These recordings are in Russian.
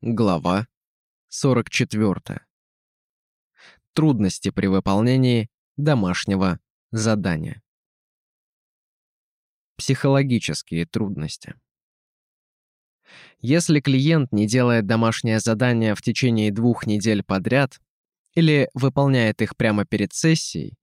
Глава 44. Трудности при выполнении домашнего задания. Психологические трудности. Если клиент не делает домашнее задание в течение двух недель подряд или выполняет их прямо перед сессией,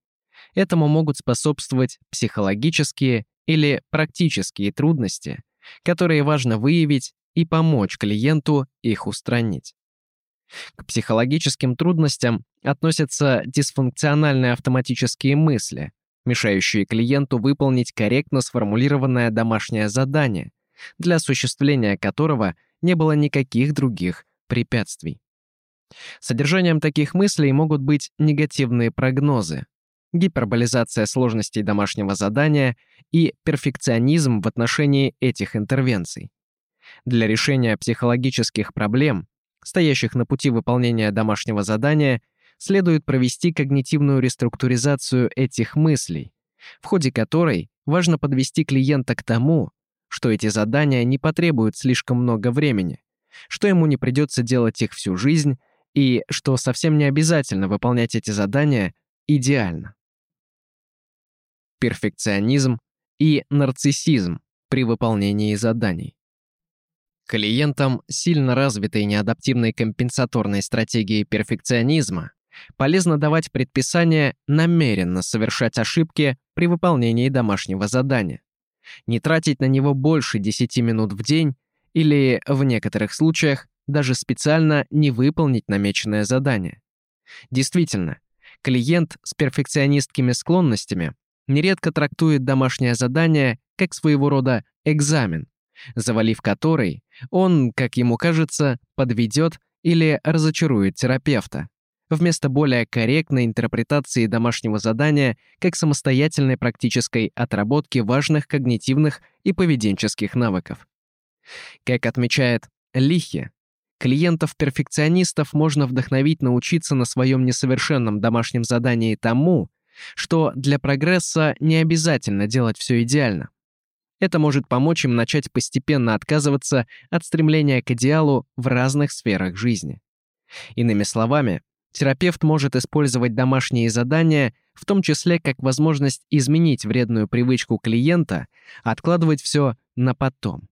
этому могут способствовать психологические или практические трудности, которые важно выявить и помочь клиенту их устранить. К психологическим трудностям относятся дисфункциональные автоматические мысли, мешающие клиенту выполнить корректно сформулированное домашнее задание, для осуществления которого не было никаких других препятствий. Содержанием таких мыслей могут быть негативные прогнозы, гиперболизация сложностей домашнего задания и перфекционизм в отношении этих интервенций. Для решения психологических проблем, стоящих на пути выполнения домашнего задания, следует провести когнитивную реструктуризацию этих мыслей, в ходе которой важно подвести клиента к тому, что эти задания не потребуют слишком много времени, что ему не придется делать их всю жизнь и что совсем не обязательно выполнять эти задания идеально. Перфекционизм и нарциссизм при выполнении заданий. Клиентам сильно развитой неадаптивной компенсаторной стратегии перфекционизма полезно давать предписание намеренно совершать ошибки при выполнении домашнего задания, не тратить на него больше 10 минут в день или, в некоторых случаях, даже специально не выполнить намеченное задание. Действительно, клиент с перфекционистскими склонностями нередко трактует домашнее задание как своего рода экзамен, завалив который, он, как ему кажется, подведет или разочарует терапевта, вместо более корректной интерпретации домашнего задания как самостоятельной практической отработки важных когнитивных и поведенческих навыков. Как отмечает Лихи, клиентов-перфекционистов можно вдохновить научиться на своем несовершенном домашнем задании тому, что для прогресса не обязательно делать все идеально. Это может помочь им начать постепенно отказываться от стремления к идеалу в разных сферах жизни. Иными словами, терапевт может использовать домашние задания, в том числе как возможность изменить вредную привычку клиента, откладывать все на потом.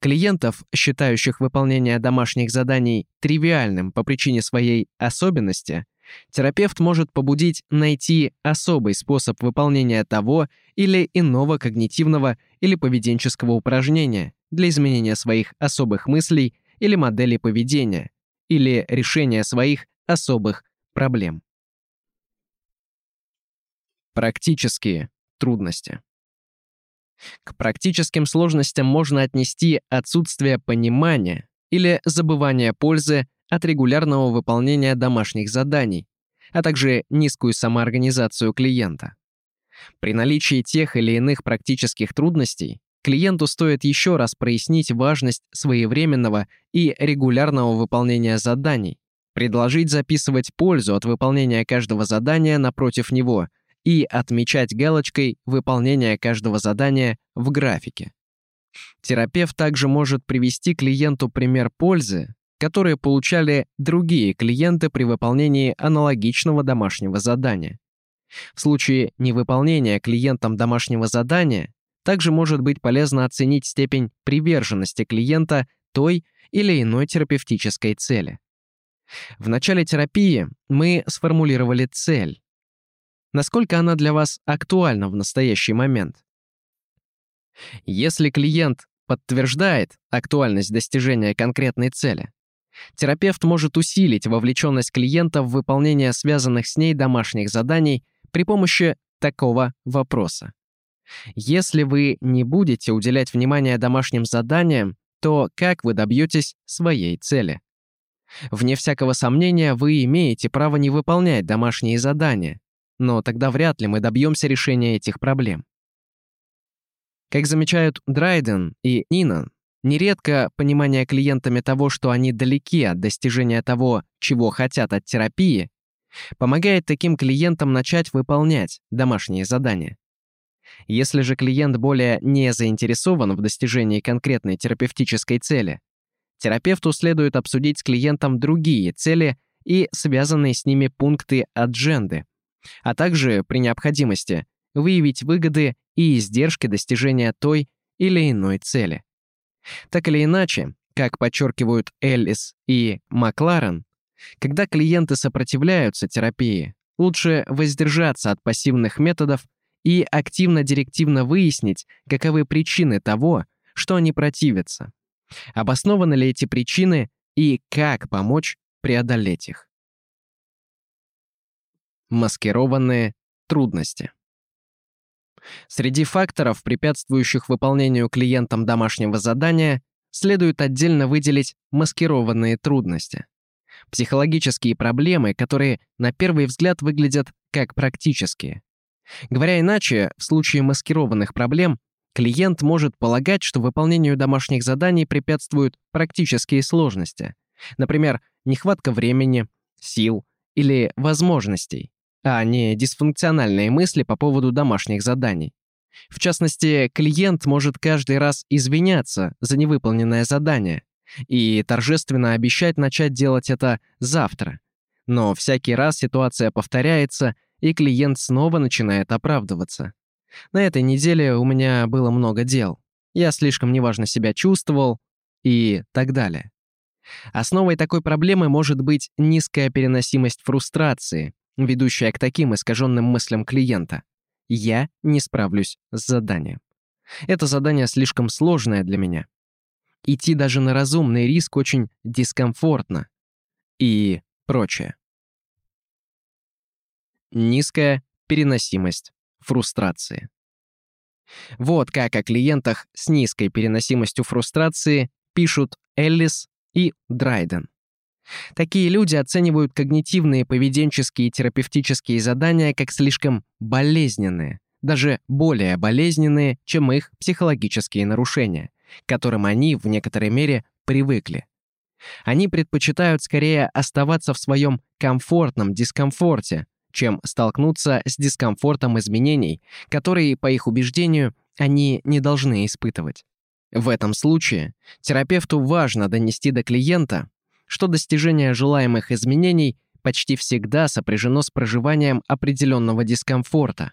Клиентов, считающих выполнение домашних заданий тривиальным по причине своей особенности, терапевт может побудить найти особый способ выполнения того или иного когнитивного или поведенческого упражнения для изменения своих особых мыслей или моделей поведения, или решения своих особых проблем. Практические трудности. К практическим сложностям можно отнести отсутствие понимания или забывание пользы от регулярного выполнения домашних заданий, а также низкую самоорганизацию клиента. При наличии тех или иных практических трудностей клиенту стоит еще раз прояснить важность своевременного и регулярного выполнения заданий, предложить записывать пользу от выполнения каждого задания напротив него и отмечать галочкой выполнение каждого задания в графике. Терапевт также может привести клиенту пример пользы, которые получали другие клиенты при выполнении аналогичного домашнего задания. В случае невыполнения клиентом домашнего задания также может быть полезно оценить степень приверженности клиента той или иной терапевтической цели. В начале терапии мы сформулировали цель. Насколько она для вас актуальна в настоящий момент? Если клиент подтверждает актуальность достижения конкретной цели, терапевт может усилить вовлеченность клиента в выполнение связанных с ней домашних заданий при помощи такого вопроса. Если вы не будете уделять внимание домашним заданиям, то как вы добьетесь своей цели? Вне всякого сомнения, вы имеете право не выполнять домашние задания, но тогда вряд ли мы добьемся решения этих проблем. Как замечают Драйден и Нинан, нередко понимание клиентами того, что они далеки от достижения того, чего хотят от терапии, Помогает таким клиентам начать выполнять домашние задания. Если же клиент более не заинтересован в достижении конкретной терапевтической цели, терапевту следует обсудить с клиентом другие цели и связанные с ними пункты адженды, а также, при необходимости, выявить выгоды и издержки достижения той или иной цели. Так или иначе, как подчеркивают Эллис и Макларен, когда клиенты сопротивляются терапии, лучше воздержаться от пассивных методов и активно-директивно выяснить, каковы причины того, что они противятся. Обоснованы ли эти причины и как помочь преодолеть их. Маскированные трудности. Среди факторов, препятствующих выполнению клиентам домашнего задания, следует отдельно выделить маскированные трудности. Психологические проблемы, которые на первый взгляд выглядят как практические. Говоря иначе, в случае маскированных проблем клиент может полагать, что выполнению домашних заданий препятствуют практические сложности. Например, нехватка времени, сил или возможностей, а не дисфункциональные мысли по поводу домашних заданий. В частности, клиент может каждый раз извиняться за невыполненное задание и торжественно обещать начать делать это завтра. Но всякий раз ситуация повторяется, и клиент снова начинает оправдываться. На этой неделе у меня было много дел. Я слишком неважно себя чувствовал и так далее. Основой такой проблемы может быть низкая переносимость фрустрации, ведущая к таким искаженным мыслям клиента. Я не справлюсь с заданием. Это задание слишком сложное для меня. Идти даже на разумный риск очень дискомфортно. И прочее. Низкая переносимость фрустрации. Вот как о клиентах с низкой переносимостью фрустрации пишут Эллис и Драйден. Такие люди оценивают когнитивные, поведенческие и терапевтические задания как слишком болезненные, даже более болезненные, чем их психологические нарушения, к которым они в некоторой мере привыкли. Они предпочитают скорее оставаться в своем комфортном дискомфорте, чем столкнуться с дискомфортом изменений, которые, по их убеждению, они не должны испытывать. В этом случае терапевту важно донести до клиента, что достижение желаемых изменений почти всегда сопряжено с проживанием определенного дискомфорта,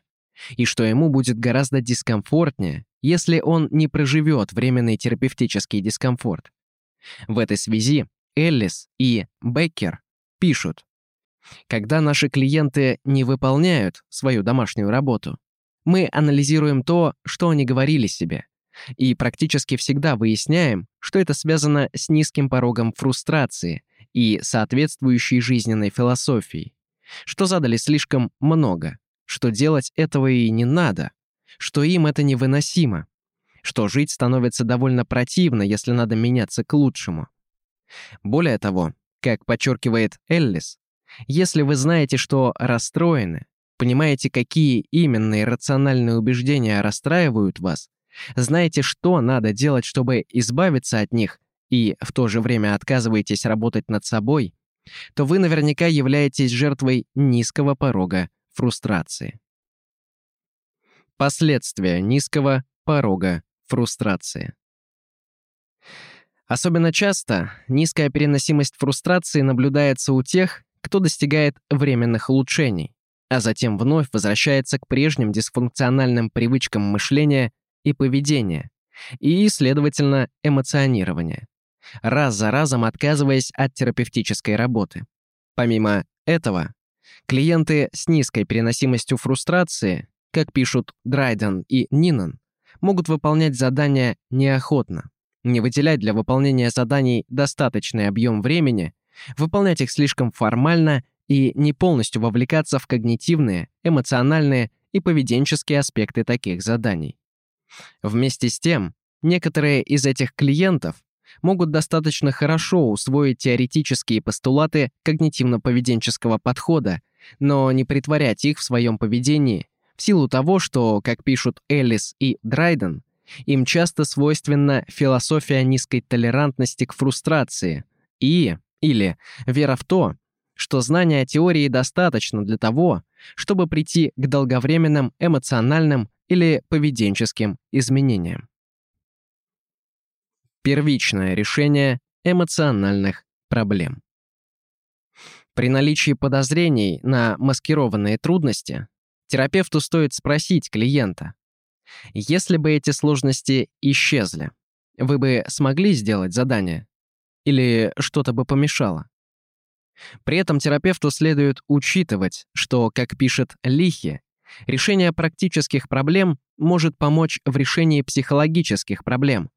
и что ему будет гораздо дискомфортнее, если он не проживет временный терапевтический дискомфорт. В этой связи Эллис и Беккер пишут, когда наши клиенты не выполняют свою домашнюю работу, мы анализируем то, что они говорили себе, и практически всегда выясняем, что это связано с низким порогом фрустрации и соответствующей жизненной философией, что задали слишком много, что делать этого и не надо, что им это невыносимо, что жить становится довольно противно, если надо меняться к лучшему. Более того, как подчеркивает Эллис, если вы знаете, что расстроены, понимаете, какие именно иррациональные убеждения расстраивают вас, знаете, что надо делать, чтобы избавиться от них, и в то же время отказываетесь работать над собой, то вы наверняка являетесь жертвой низкого порога фрустрации. Последствия низкого порога фрустрации. Особенно часто низкая переносимость фрустрации наблюдается у тех, кто достигает временных улучшений, а затем вновь возвращается к прежним дисфункциональным привычкам мышления и поведения, и, следовательно, эмоционирования, раз за разом отказываясь от терапевтической работы. Помимо этого, клиенты с низкой переносимостью фрустрации, как пишут Драйден и Нинан, могут выполнять задания неохотно, не выделять для выполнения заданий достаточный объем времени выполнять их слишком формально и не полностью вовлекаться в когнитивные, эмоциональные и поведенческие аспекты таких заданий. Вместе с тем, некоторые из этих клиентов могут достаточно хорошо усвоить теоретические постулаты когнитивно-поведенческого подхода, но не притворять их в своем поведении в силу того, что, как пишут Эллис и Драйден, им часто свойственна философия низкой толерантности к фрустрации и или вера в то, что знания теории достаточно для того, чтобы прийти к долговременным эмоциональным или поведенческим изменениям. Первичное решение эмоциональных проблем. При наличии подозрений на маскированные трудности терапевту стоит спросить клиента, если бы эти сложности исчезли, вы бы смогли сделать задание? Или что-то бы помешало? При этом терапевту следует учитывать, что, как пишет Лихи, решение практических проблем может помочь в решении психологических проблем,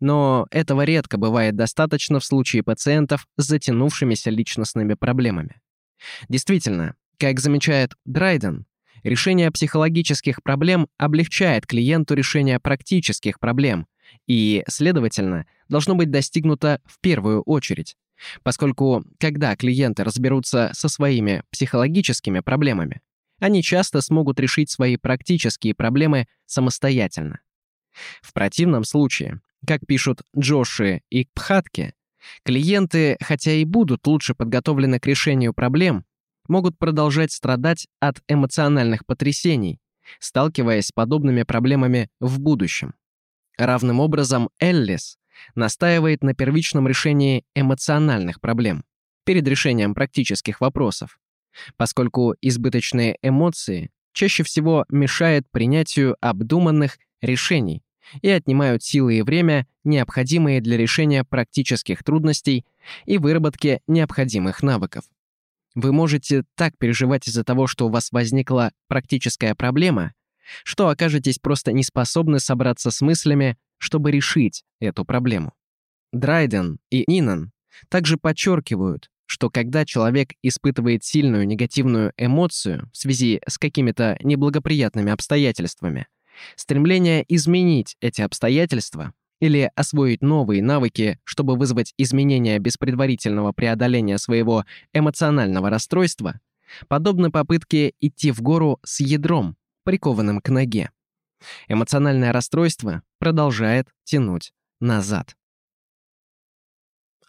но этого редко бывает достаточно в случае пациентов с затянувшимися личностными проблемами. Действительно, как замечает Драйден, решение психологических проблем облегчает клиенту решение практических проблем и, следовательно, должно быть достигнуто в первую очередь. Поскольку, когда клиенты разберутся со своими психологическими проблемами, они часто смогут решить свои практические проблемы самостоятельно. В противном случае, как пишут Джоши и Пхатки, клиенты, хотя и будут лучше подготовлены к решению проблем, могут продолжать страдать от эмоциональных потрясений, сталкиваясь с подобными проблемами в будущем. Равным образом Эллис настаивает на первичном решении эмоциональных проблем перед решением практических вопросов, поскольку избыточные эмоции чаще всего мешают принятию обдуманных решений и отнимают силы и время, необходимые для решения практических трудностей и выработки необходимых навыков. Вы можете так переживать из-за того, что у вас возникла практическая проблема, что окажетесь просто не способны собраться с мыслями, чтобы решить эту проблему. Драйден и Нинан также подчеркивают, что когда человек испытывает сильную негативную эмоцию в связи с какими-то неблагоприятными обстоятельствами, стремление изменить эти обстоятельства или освоить новые навыки, чтобы вызвать изменения без предварительного преодоления своего эмоционального расстройства, подобны попытке идти в гору с ядром, прикованным к ноге. Эмоциональное расстройство продолжает тянуть назад.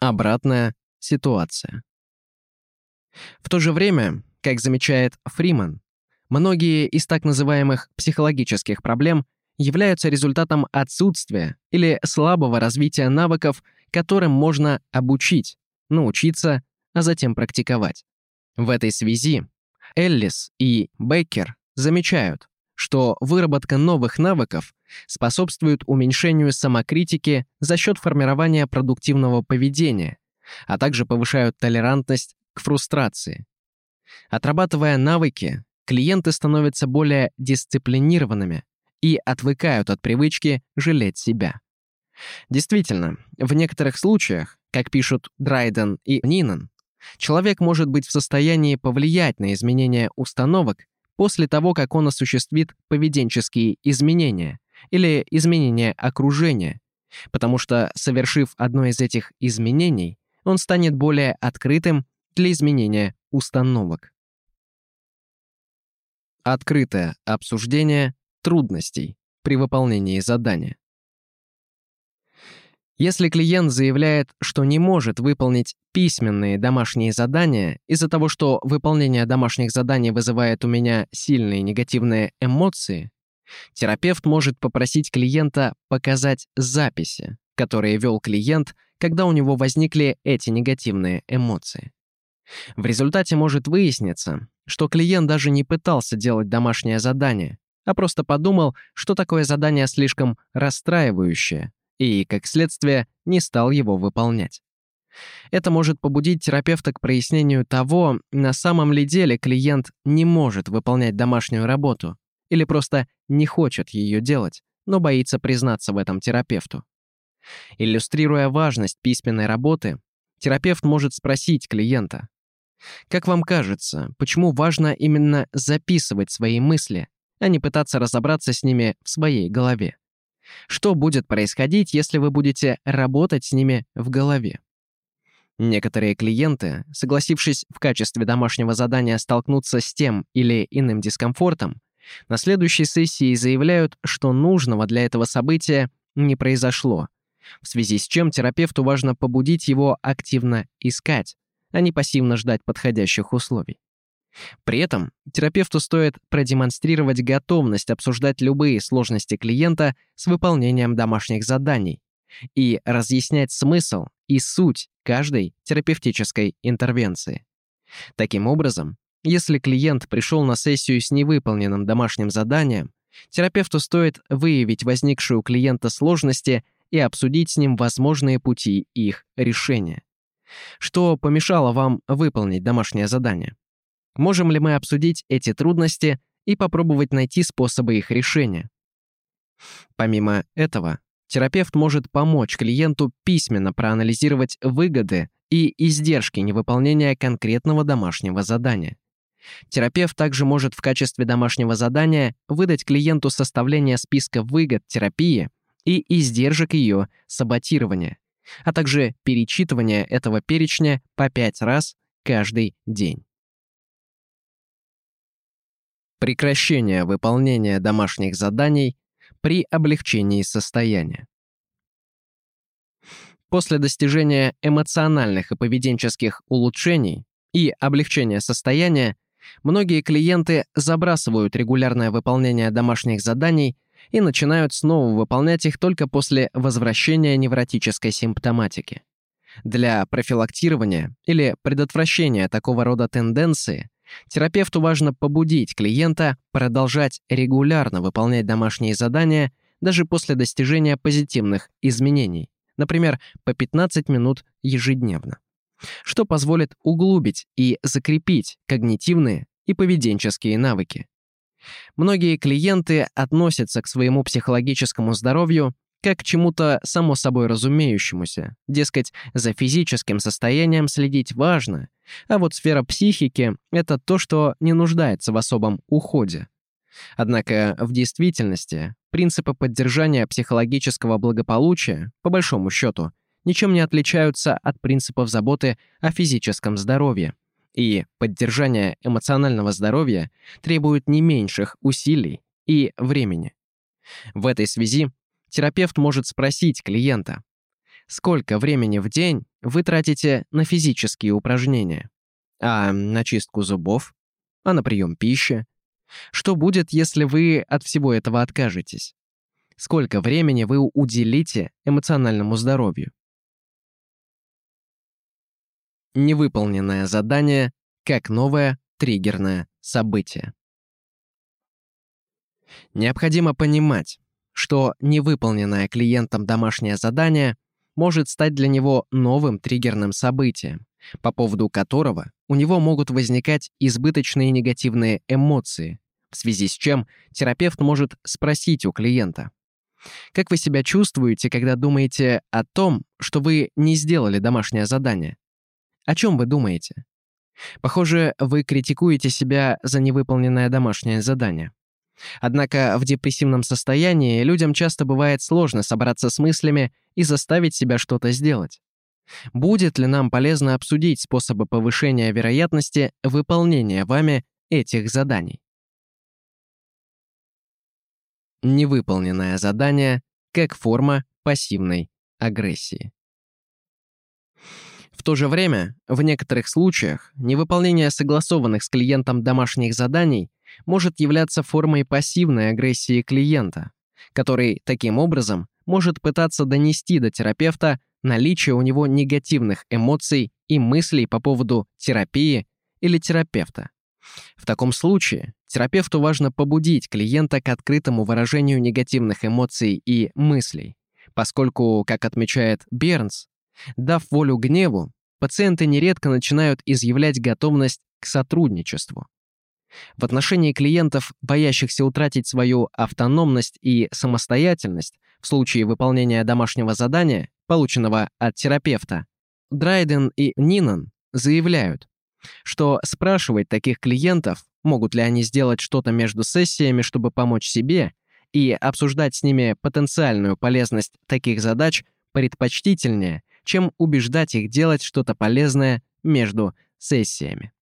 Обратная ситуация. В то же время, как замечает Фриман, многие из так называемых психологических проблем являются результатом отсутствия или слабого развития навыков, которым можно обучить, научиться, а затем практиковать. В этой связи Эллис и Беккер замечают, что выработка новых навыков способствует уменьшению самокритики за счет формирования продуктивного поведения, а также повышают толерантность к фрустрации. Отрабатывая навыки, клиенты становятся более дисциплинированными и отвыкают от привычки жалеть себя. Действительно, в некоторых случаях, как пишут Драйден и Нинан, человек может быть в состоянии повлиять на изменение установок после того, как он осуществит поведенческие изменения или изменения окружения, потому что, совершив одно из этих изменений, он станет более открытым для изменения установок. Открытое обсуждение трудностей при выполнении задания. Если клиент заявляет, что не может выполнить письменные домашние задания из-за того, что выполнение домашних заданий вызывает у меня сильные негативные эмоции, терапевт может попросить клиента показать записи, которые вел клиент, когда у него возникли эти негативные эмоции. В результате может выясниться, что клиент даже не пытался делать домашнее задание, а просто подумал, что такое задание слишком расстраивающее, и, как следствие, не стал его выполнять. Это может побудить терапевта к прояснению того, на самом ли деле клиент не может выполнять домашнюю работу или просто не хочет ее делать, но боится признаться в этом терапевту. Иллюстрируя важность письменной работы, терапевт может спросить клиента, «Как вам кажется, почему важно именно записывать свои мысли, а не пытаться разобраться с ними в своей голове. Что будет происходить, если вы будете работать с ними в голове? Некоторые клиенты, согласившись в качестве домашнего задания столкнуться с тем или иным дискомфортом, на следующей сессии заявляют, что нужного для этого события не произошло, в связи с чем терапевту важно побудить его активно искать, а не пассивно ждать подходящих условий. При этом терапевту стоит продемонстрировать готовность обсуждать любые сложности клиента с выполнением домашних заданий и разъяснять смысл и суть каждой терапевтической интервенции. Таким образом, если клиент пришел на сессию с невыполненным домашним заданием, терапевту стоит выявить возникшие у клиента сложности и обсудить с ним возможные пути их решения. Что помешало вам выполнить домашнее задание? Можем ли мы обсудить эти трудности и попробовать найти способы их решения? Помимо этого, терапевт может помочь клиенту письменно проанализировать выгоды и издержки невыполнения конкретного домашнего задания. Терапевт также может в качестве домашнего задания выдать клиенту составление списка выгод терапии и издержек ее саботирования, а также перечитывание этого перечня по пять раз каждый день. Прекращение выполнения домашних заданий при облегчении состояния. После достижения эмоциональных и поведенческих улучшений и облегчения состояния, многие клиенты забрасывают регулярное выполнение домашних заданий и начинают снова выполнять их только после возвращения невротической симптоматики. Для профилактирования или предотвращения такого рода тенденции терапевту важно побудить клиента продолжать регулярно выполнять домашние задания даже после достижения позитивных изменений, например, по 15 минут ежедневно, что позволит углубить и закрепить когнитивные и поведенческие навыки. Многие клиенты относятся к своему психологическому здоровью как к чему-то само собой разумеющемуся. Дескать, за физическим состоянием следить важно, а вот сфера психики — это то, что не нуждается в особом уходе. Однако в действительности принципы поддержания психологического благополучия, по большому счету, ничем не отличаются от принципов заботы о физическом здоровье и поддержание эмоционального здоровья требует не меньших усилий и времени. В этой связи терапевт может спросить клиента, сколько времени в день вы тратите на физические упражнения, а на чистку зубов, а на прием пищи. Что будет, если вы от всего этого откажетесь? Сколько времени вы уделите эмоциональному здоровью? Невыполненное задание как новое триггерное событие. Необходимо понимать, что невыполненное клиентом домашнее задание может стать для него новым триггерным событием, по поводу которого у него могут возникать избыточные негативные эмоции, в связи с чем терапевт может спросить у клиента, как вы себя чувствуете, когда думаете о том, что вы не сделали домашнее задание? О чем вы думаете? Похоже, вы критикуете себя за невыполненное домашнее задание. Однако в депрессивном состоянии людям часто бывает сложно собраться с мыслями и заставить себя что-то сделать. Будет ли нам полезно обсудить способы повышения вероятности выполнения вами этих заданий? Невыполненное задание как форма пассивной агрессии. В то же время, в некоторых случаях, невыполнение согласованных с клиентом домашних заданий может являться формой пассивной агрессии клиента, который таким образом может пытаться донести до терапевта наличие у него негативных эмоций и мыслей по поводу терапии или терапевта. В таком случае терапевту важно побудить клиента к открытому выражению негативных эмоций и мыслей, поскольку, как отмечает Бернс, Дав волю гневу, пациенты нередко начинают изъявлять готовность к сотрудничеству. В отношении клиентов, боящихся утратить свою автономность и самостоятельность в случае выполнения домашнего задания, полученного от терапевта, Драйден и Нинан заявляют, что спрашивать таких клиентов, могут ли они сделать что-то между сессиями, чтобы помочь себе, и обсуждать с ними потенциальную полезность таких задач предпочтительнее, чем убеждать их делать что-то полезное между сессиями.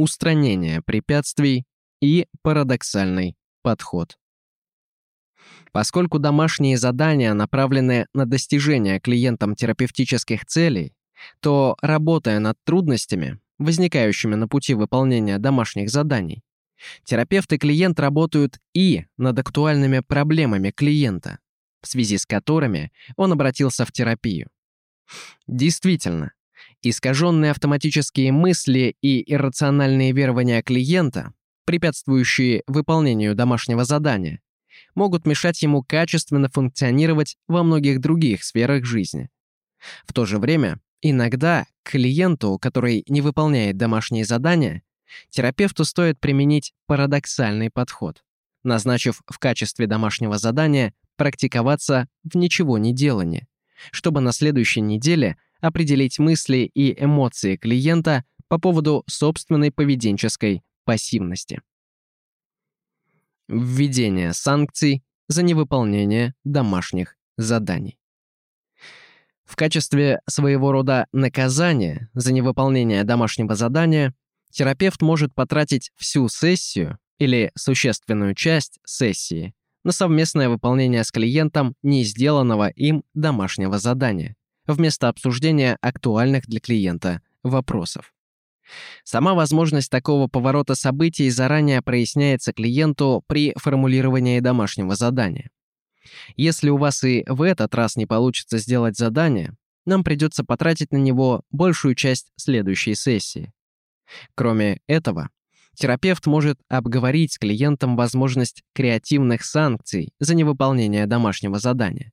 Устранение препятствий и парадоксальный подход. Поскольку домашние задания направлены на достижение клиентам терапевтических целей, то, работая над трудностями, возникающими на пути выполнения домашних заданий, терапевт и клиент работают и над актуальными проблемами клиента, в связи с которыми он обратился в терапию. Действительно, искаженные автоматические мысли и иррациональные верования клиента, препятствующие выполнению домашнего задания, могут мешать ему качественно функционировать во многих других сферах жизни. В то же время, иногда клиенту, который не выполняет домашние задания, терапевту стоит применить парадоксальный подход, назначив в качестве домашнего задания практиковаться в ничего не делании, чтобы на следующей неделе определить мысли и эмоции клиента по поводу собственной поведенческой пассивности. Введение санкций за невыполнение домашних заданий. В качестве своего рода наказания за невыполнение домашнего задания терапевт может потратить всю сессию или существенную часть сессии на совместное выполнение с клиентом не сделанного им домашнего задания, вместо обсуждения актуальных для клиента вопросов. Сама возможность такого поворота событий заранее проясняется клиенту при формулировании домашнего задания. Если у вас и в этот раз не получится сделать задание, нам придется потратить на него большую часть следующей сессии. Кроме этого, терапевт может обговорить с клиентом возможность креативных санкций за невыполнение домашнего задания.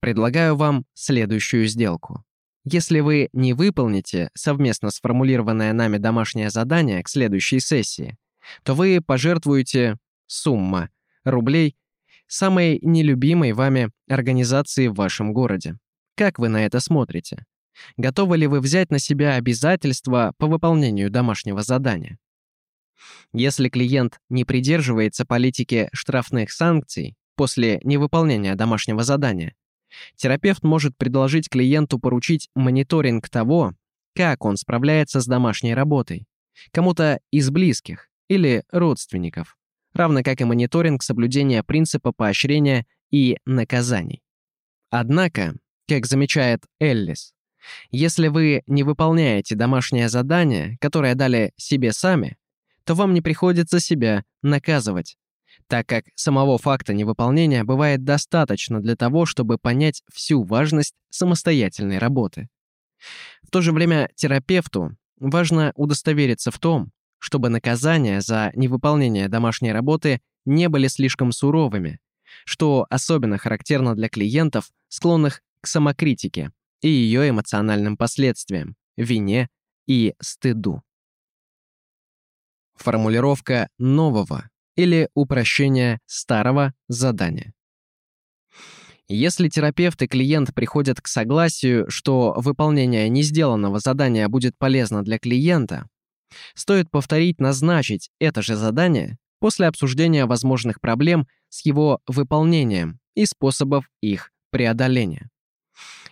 Предлагаю вам следующую сделку. Если вы не выполните совместно сформулированное нами домашнее задание к следующей сессии, то вы пожертвуете сумма рублей самой нелюбимой вами организации в вашем городе. Как вы на это смотрите? Готовы ли вы взять на себя обязательства по выполнению домашнего задания? Если клиент не придерживается политики штрафных санкций после невыполнения домашнего задания, Терапевт может предложить клиенту поручить мониторинг того, как он справляется с домашней работой, кому-то из близких или родственников, равно как и мониторинг соблюдения принципа поощрения и наказаний. Однако, как замечает Эллис, если вы не выполняете домашнее задание, которое дали себе сами, то вам не приходится себя наказывать так как самого факта невыполнения бывает достаточно для того, чтобы понять всю важность самостоятельной работы. В то же время терапевту важно удостовериться в том, чтобы наказания за невыполнение домашней работы не были слишком суровыми, что особенно характерно для клиентов, склонных к самокритике и ее эмоциональным последствиям, вине и стыду. Формулировка нового или упрощение старого задания. Если терапевт и клиент приходят к согласию, что выполнение несделанного задания будет полезно для клиента, стоит повторить назначить это же задание после обсуждения возможных проблем с его выполнением и способов их преодоления.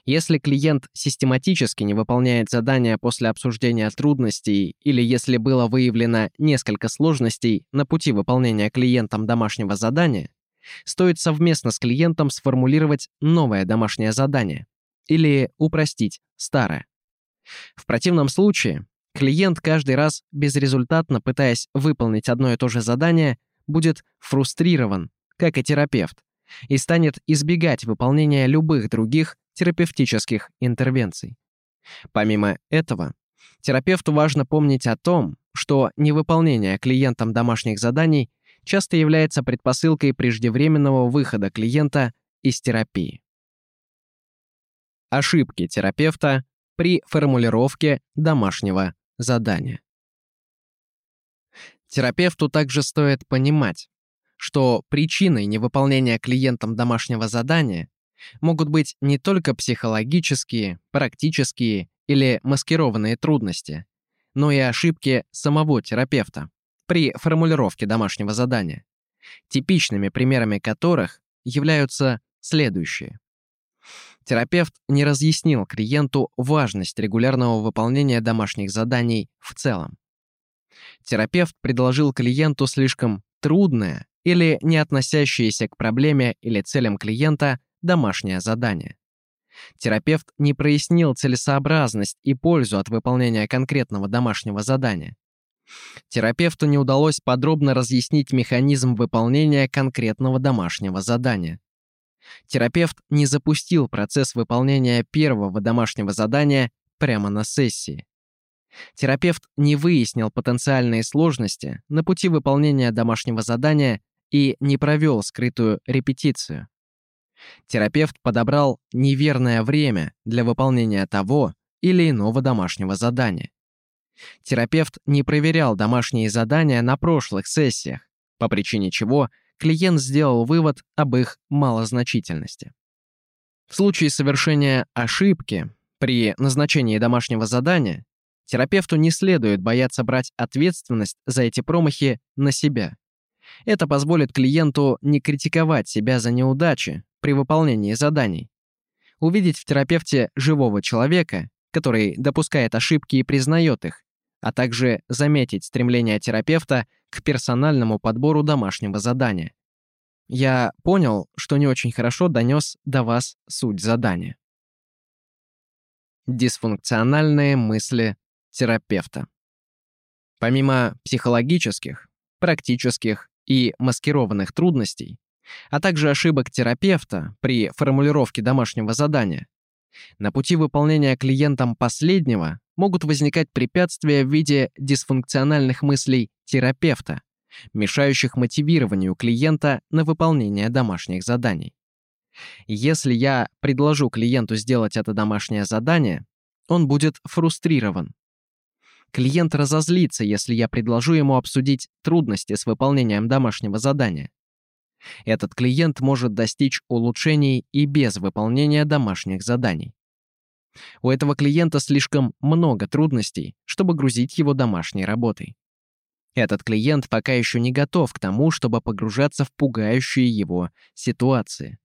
Если клиент систематически не выполняет задания после обсуждения трудностей или если было выявлено несколько сложностей на пути выполнения клиентом домашнего задания, стоит совместно с клиентом сформулировать новое домашнее задание или упростить старое. В противном случае клиент каждый раз безрезультатно пытаясь выполнить одно и то же задание будет фрустрирован, как и терапевт, и станет избегать выполнения любых других терапевтических интервенций. Помимо этого, терапевту важно помнить о том, что невыполнение клиентам домашних заданий часто является предпосылкой преждевременного выхода клиента из терапии. Ошибки терапевта при формулировке домашнего задания. Терапевту также стоит понимать, что причиной невыполнения клиентам домашнего задания могут быть не только психологические, практические или маскированные трудности, но и ошибки самого терапевта при формулировке домашнего задания, типичными примерами которых являются следующие. Терапевт не разъяснил клиенту важность регулярного выполнения домашних заданий в целом. Терапевт предложил клиенту слишком трудное или не относящееся к проблеме или целям клиента домашнее задание. Терапевт не прояснил целесообразность и пользу от выполнения конкретного домашнего задания. Терапевту не удалось подробно разъяснить механизм выполнения конкретного домашнего задания. Терапевт не запустил процесс выполнения первого домашнего задания прямо на сессии. Терапевт не выяснил потенциальные сложности на пути выполнения домашнего задания и не провел скрытую репетицию. Терапевт подобрал неверное время для выполнения того или иного домашнего задания. Терапевт не проверял домашние задания на прошлых сессиях, по причине чего клиент сделал вывод об их малозначительности. В случае совершения ошибки при назначении домашнего задания терапевту не следует бояться брать ответственность за эти промахи на себя. Это позволит клиенту не критиковать себя за неудачи при выполнении заданий. Увидеть в терапевте живого человека, который допускает ошибки и признает их, а также заметить стремление терапевта к персональному подбору домашнего задания. Я понял, что не очень хорошо донес до вас суть задания. Дисфункциональные мысли терапевта. Помимо психологических, практических и маскированных трудностей, а также ошибок терапевта при формулировке домашнего задания, на пути выполнения клиентам последнего могут возникать препятствия в виде дисфункциональных мыслей терапевта, мешающих мотивированию клиента на выполнение домашних заданий. Если я предложу клиенту сделать это домашнее задание, он будет фрустрирован. Клиент разозлится, если я предложу ему обсудить трудности с выполнением домашнего задания. Этот клиент может достичь улучшений и без выполнения домашних заданий. У этого клиента слишком много трудностей, чтобы грузить его домашней работой. Этот клиент пока еще не готов к тому, чтобы погружаться в пугающие его ситуации.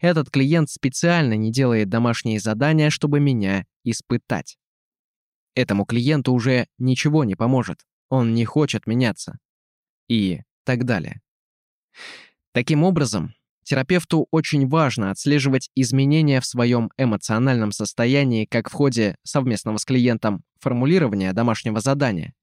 Этот клиент специально не делает домашние задания, чтобы меня испытать. Этому клиенту уже ничего не поможет, он не хочет меняться. И так далее. Таким образом, терапевту очень важно отслеживать изменения в своем эмоциональном состоянии как в ходе совместного с клиентом формулирования домашнего задания,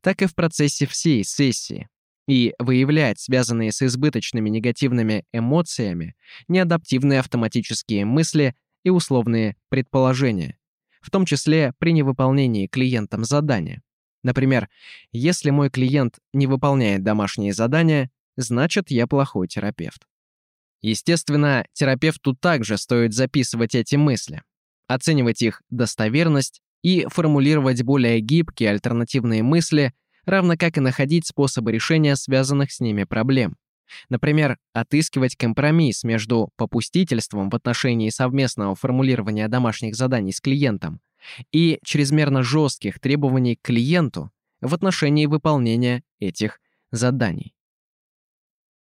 так и в процессе всей сессии, и выявлять связанные с избыточными негативными эмоциями неадаптивные автоматические мысли и условные предположения, в том числе при невыполнении клиентом задания. Например, если мой клиент не выполняет домашние задания, значит, я плохой терапевт. Естественно, терапевту также стоит записывать эти мысли, оценивать их достоверность и формулировать более гибкие альтернативные мысли, равно как и находить способы решения связанных с ними проблем. Например, отыскивать компромисс между попустительством в отношении совместного формулирования домашних заданий с клиентом и чрезмерно жестких требований к клиенту в отношении выполнения этих заданий.